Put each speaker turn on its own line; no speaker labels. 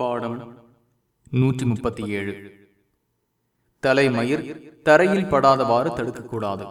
பாடம் நூற்றி முப்பத்தி ஏழு. தலைமயிர் தரையில் படாதவாறு தடுக்கக்கூடாது.